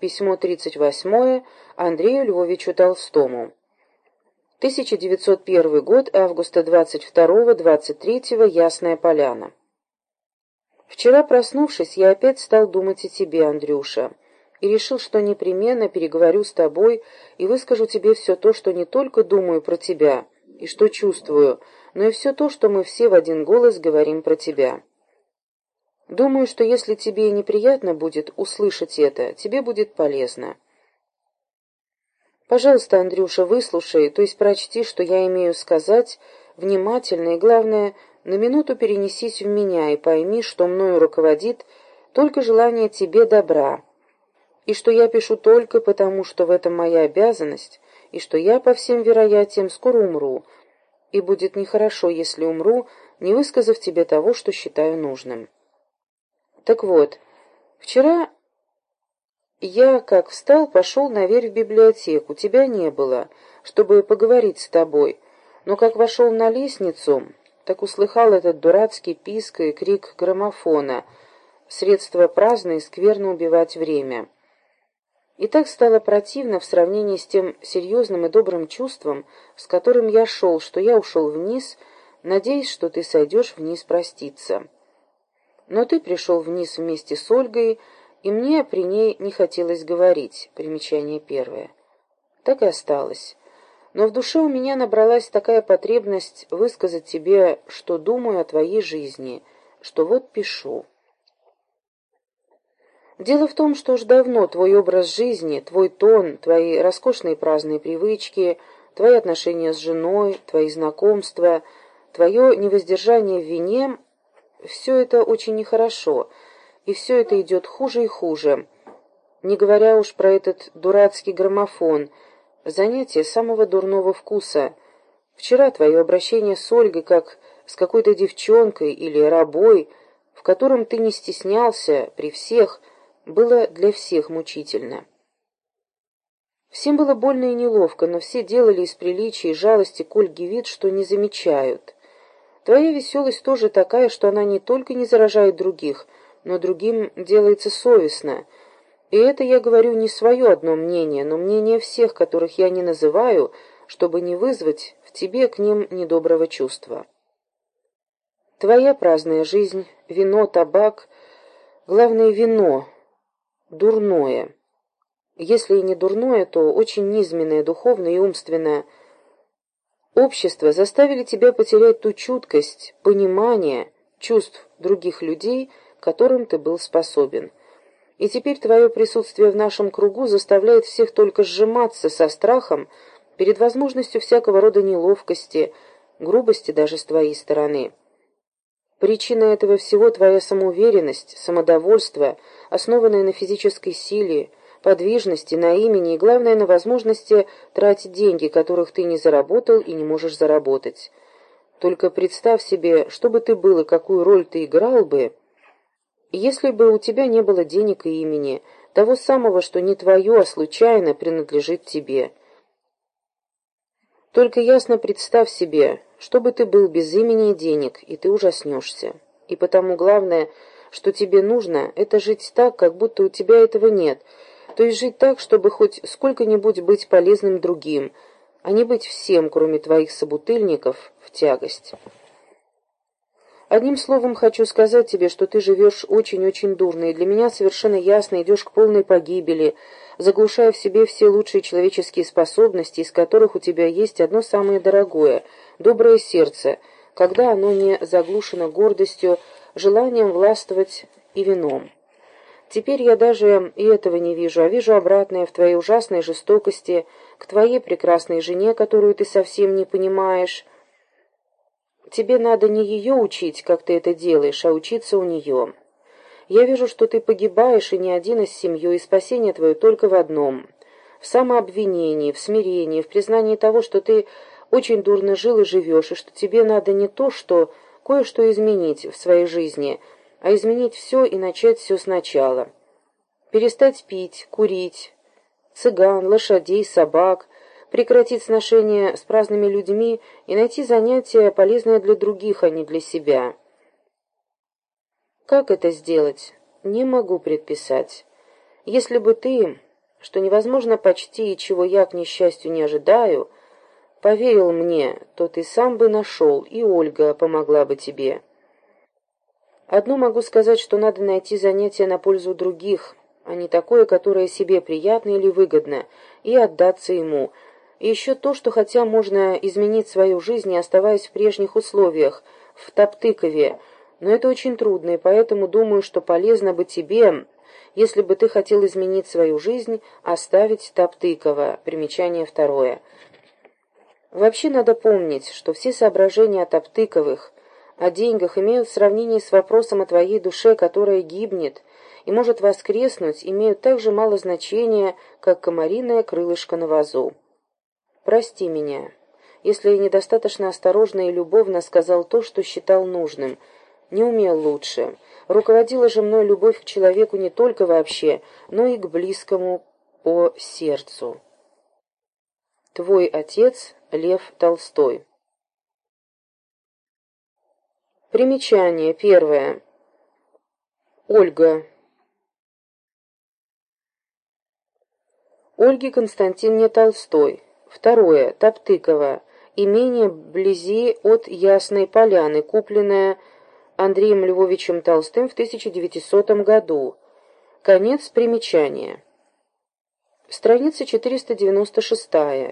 Письмо 38 Андрею Львовичу Толстому. 1901 год, августа 22-23, Ясная Поляна. Вчера, проснувшись, я опять стал думать о тебе, Андрюша, и решил, что непременно переговорю с тобой и выскажу тебе все то, что не только думаю про тебя и что чувствую, но и все то, что мы все в один голос говорим про тебя. Думаю, что если тебе неприятно будет услышать это, тебе будет полезно. Пожалуйста, Андрюша, выслушай, то есть прочти, что я имею сказать, внимательно и, главное, на минуту перенесись в меня и пойми, что мною руководит только желание тебе добра, и что я пишу только потому, что в этом моя обязанность, и что я, по всем вероятиям, скоро умру, и будет нехорошо, если умру, не высказав тебе того, что считаю нужным. Так вот, вчера я, как встал, пошел наверх в библиотеку. Тебя не было, чтобы поговорить с тобой. Но как вошел на лестницу, так услыхал этот дурацкий писк и крик граммофона. Средство праздно и скверно убивать время. И так стало противно в сравнении с тем серьезным и добрым чувством, с которым я шел, что я ушел вниз, надеясь, что ты сойдешь вниз проститься. Но ты пришел вниз вместе с Ольгой, и мне при ней не хотелось говорить. Примечание первое. Так и осталось. Но в душе у меня набралась такая потребность высказать тебе, что думаю о твоей жизни, что вот пишу. Дело в том, что уж давно твой образ жизни, твой тон, твои роскошные праздные привычки, твои отношения с женой, твои знакомства, твое невоздержание в вине — все это очень нехорошо — и все это идет хуже и хуже. Не говоря уж про этот дурацкий граммофон, занятие самого дурного вкуса. Вчера твое обращение с Ольгой, как с какой-то девчонкой или рабой, в котором ты не стеснялся при всех, было для всех мучительно. Всем было больно и неловко, но все делали из приличия и жалости к Ольге вид, что не замечают. Твоя веселость тоже такая, что она не только не заражает других — но другим делается совестно. И это я говорю не свое одно мнение, но мнение всех, которых я не называю, чтобы не вызвать в тебе к ним недоброго чувства. Твоя праздная жизнь, вино, табак, главное вино, дурное. Если и не дурное, то очень низменное духовное и умственное. Общество заставили тебя потерять ту чуткость, понимание чувств других людей, которым ты был способен. И теперь твое присутствие в нашем кругу заставляет всех только сжиматься со страхом перед возможностью всякого рода неловкости, грубости даже с твоей стороны. Причина этого всего твоя самоуверенность, самодовольство, основанное на физической силе, подвижности, на имени и, главное, на возможности тратить деньги, которых ты не заработал и не можешь заработать. Только представь себе, что бы ты был и какую роль ты играл бы, если бы у тебя не было денег и имени, того самого, что не твое, а случайно принадлежит тебе. Только ясно представь себе, что бы ты был без имени и денег, и ты ужаснешься. И потому главное, что тебе нужно, это жить так, как будто у тебя этого нет, то есть жить так, чтобы хоть сколько-нибудь быть полезным другим, а не быть всем, кроме твоих собутыльников, в тягость». Одним словом, хочу сказать тебе, что ты живешь очень-очень дурно, и для меня совершенно ясно идешь к полной погибели, заглушая в себе все лучшие человеческие способности, из которых у тебя есть одно самое дорогое — доброе сердце, когда оно не заглушено гордостью, желанием властвовать и вином. Теперь я даже и этого не вижу, а вижу обратное в твоей ужасной жестокости, к твоей прекрасной жене, которую ты совсем не понимаешь, Тебе надо не ее учить, как ты это делаешь, а учиться у нее. Я вижу, что ты погибаешь, и не один из семьей, и спасение твое только в одном. В самообвинении, в смирении, в признании того, что ты очень дурно жил и живешь, и что тебе надо не то, что кое-что изменить в своей жизни, а изменить все и начать все сначала. Перестать пить, курить, цыган, лошадей, собак — прекратить сношение с праздными людьми и найти занятие, полезное для других, а не для себя. Как это сделать? Не могу предписать. Если бы ты, что невозможно почти и чего я, к несчастью, не ожидаю, поверил мне, то ты сам бы нашел, и Ольга помогла бы тебе. Одно могу сказать, что надо найти занятие на пользу других, а не такое, которое себе приятно или выгодно, и отдаться ему. И еще то, что хотя можно изменить свою жизнь, не оставаясь в прежних условиях, в Топтыкове, но это очень трудно, и поэтому думаю, что полезно бы тебе, если бы ты хотел изменить свою жизнь, оставить Топтыкова. Примечание второе. Вообще надо помнить, что все соображения о Топтыковых, о деньгах имеют в сравнении с вопросом о твоей душе, которая гибнет и может воскреснуть, имеют так же мало значения, как комариное крылышко на вазу. Прости меня, если я недостаточно осторожно и любовно сказал то, что считал нужным, не умел лучше. Руководила же мной любовь к человеку не только вообще, но и к близкому по сердцу. Твой отец Лев Толстой. Примечание первое. Ольга. Ольге Константиновне Толстой. Второе. Топтыкова. Имение вблизи от Ясной Поляны, купленное Андреем Львовичем Толстым в 1900 году. Конец примечания. Страница 496.